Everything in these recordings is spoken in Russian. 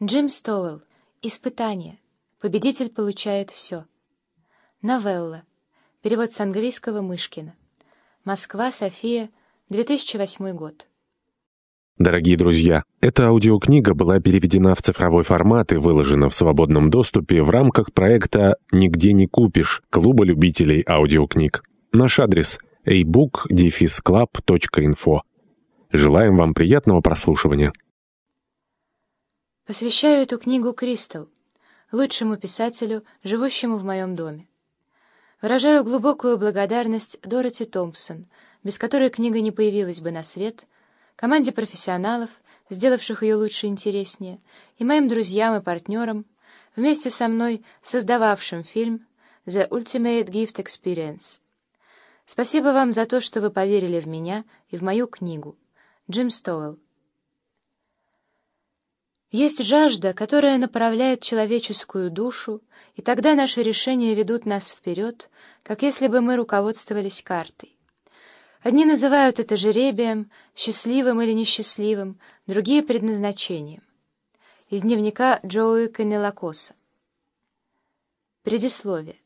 Джим Стоуэлл. Испытание. Победитель получает все. Новелла. Перевод с английского Мышкина. Москва, София, 2008 год. Дорогие друзья, эта аудиокнига была переведена в цифровой формат и выложена в свободном доступе в рамках проекта «Нигде не купишь» Клуба любителей аудиокниг. Наш адрес — ebook-club.info. Желаем вам приятного прослушивания. Посвящаю эту книгу Кристал, лучшему писателю, живущему в моем доме. Выражаю глубокую благодарность Дороти Томпсон, без которой книга не появилась бы на свет, команде профессионалов, сделавших ее лучше и интереснее, и моим друзьям и партнерам, вместе со мной создававшим фильм «The Ultimate Gift Experience». Спасибо вам за то, что вы поверили в меня и в мою книгу. Джим Стоуэлл. Есть жажда, которая направляет человеческую душу, и тогда наши решения ведут нас вперед, как если бы мы руководствовались картой. Одни называют это жеребием, счастливым или несчастливым, другие — предназначением. Из дневника Джоуи Канелакоса. Предисловие.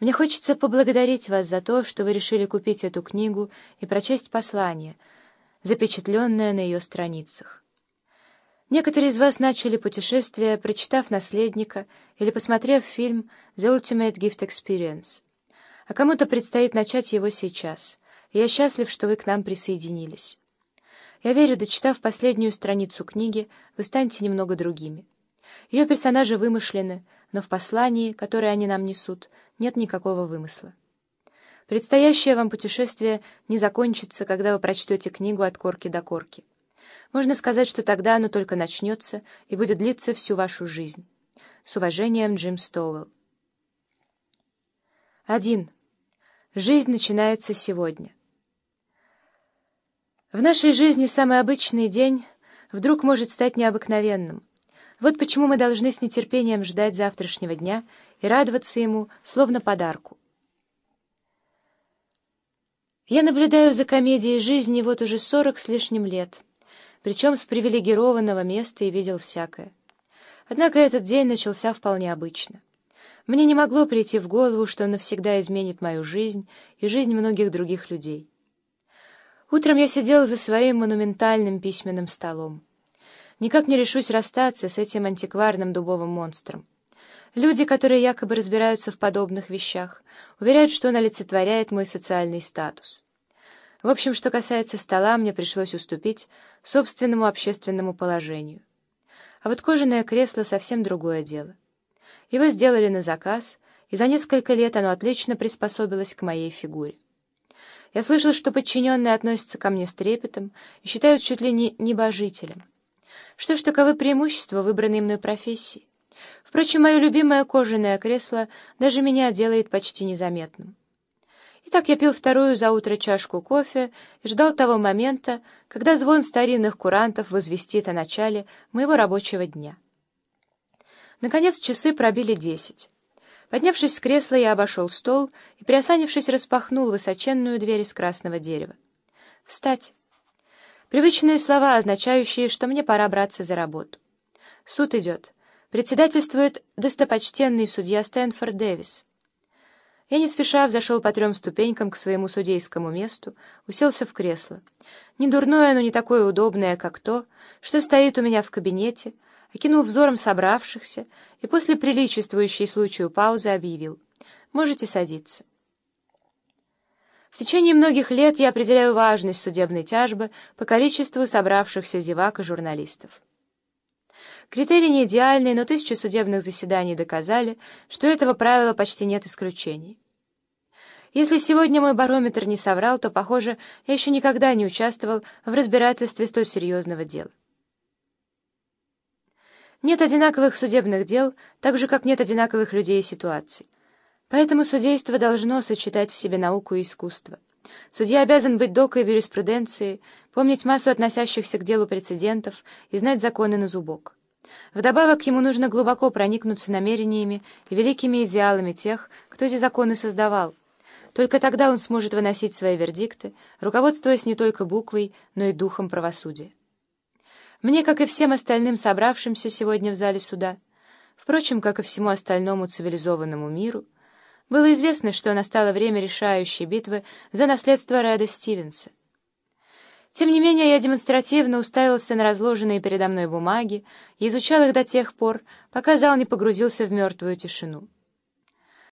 Мне хочется поблагодарить вас за то, что вы решили купить эту книгу и прочесть послание, запечатленное на ее страницах. Некоторые из вас начали путешествие, прочитав «Наследника» или посмотрев фильм «The Ultimate Gift Experience». А кому-то предстоит начать его сейчас, я счастлив, что вы к нам присоединились. Я верю, дочитав последнюю страницу книги, вы станете немного другими. Ее персонажи вымышлены, но в послании, которое они нам несут, нет никакого вымысла. Предстоящее вам путешествие не закончится, когда вы прочтете книгу от корки до корки. Можно сказать, что тогда оно только начнется и будет длиться всю вашу жизнь. С уважением, Джим Стоуэлл. 1. Жизнь начинается сегодня. В нашей жизни самый обычный день вдруг может стать необыкновенным. Вот почему мы должны с нетерпением ждать завтрашнего дня и радоваться ему, словно подарку. Я наблюдаю за комедией жизни вот уже сорок с лишним лет — причем с привилегированного места и видел всякое. Однако этот день начался вполне обычно. Мне не могло прийти в голову, что он навсегда изменит мою жизнь и жизнь многих других людей. Утром я сидел за своим монументальным письменным столом. Никак не решусь расстаться с этим антикварным дубовым монстром. Люди, которые якобы разбираются в подобных вещах, уверяют, что он олицетворяет мой социальный статус. В общем, что касается стола, мне пришлось уступить собственному общественному положению. А вот кожаное кресло — совсем другое дело. Его сделали на заказ, и за несколько лет оно отлично приспособилось к моей фигуре. Я слышал, что подчиненные относятся ко мне с трепетом и считают чуть ли не небожителем. Что ж, таковы преимущества выбранной мной профессии. Впрочем, мое любимое кожаное кресло даже меня делает почти незаметным. Итак, я пил вторую за утро чашку кофе и ждал того момента, когда звон старинных курантов возвестит о начале моего рабочего дня. Наконец часы пробили десять. Поднявшись с кресла, я обошел стол и, приосанившись, распахнул высоченную дверь из красного дерева. «Встать!» Привычные слова, означающие, что мне пора браться за работу. Суд идет. Председательствует достопочтенный судья Стэнфорд Дэвис. Я не спеша взошел по трем ступенькам к своему судейскому месту, уселся в кресло. Не дурное, но не такое удобное, как то, что стоит у меня в кабинете, окинул взором собравшихся и после приличествующей случаю паузы объявил «Можете садиться». В течение многих лет я определяю важность судебной тяжбы по количеству собравшихся зевак и журналистов. Критерий не идеальный, но тысячи судебных заседаний доказали, что этого правила почти нет исключений. Если сегодня мой барометр не соврал, то, похоже, я еще никогда не участвовал в разбирательстве столь серьезного дела. Нет одинаковых судебных дел, так же, как нет одинаковых людей и ситуаций. Поэтому судейство должно сочетать в себе науку и искусство. Судья обязан быть докой в юриспруденции, помнить массу относящихся к делу прецедентов и знать законы на зубок. Вдобавок ему нужно глубоко проникнуться намерениями и великими идеалами тех, кто эти законы создавал. Только тогда он сможет выносить свои вердикты, руководствуясь не только буквой, но и духом правосудия. Мне, как и всем остальным собравшимся сегодня в зале суда, впрочем, как и всему остальному цивилизованному миру, было известно, что настало время решающей битвы за наследство Реда Стивенса. Тем не менее, я демонстративно уставился на разложенные передо мной бумаги и изучал их до тех пор, пока зал не погрузился в мертвую тишину.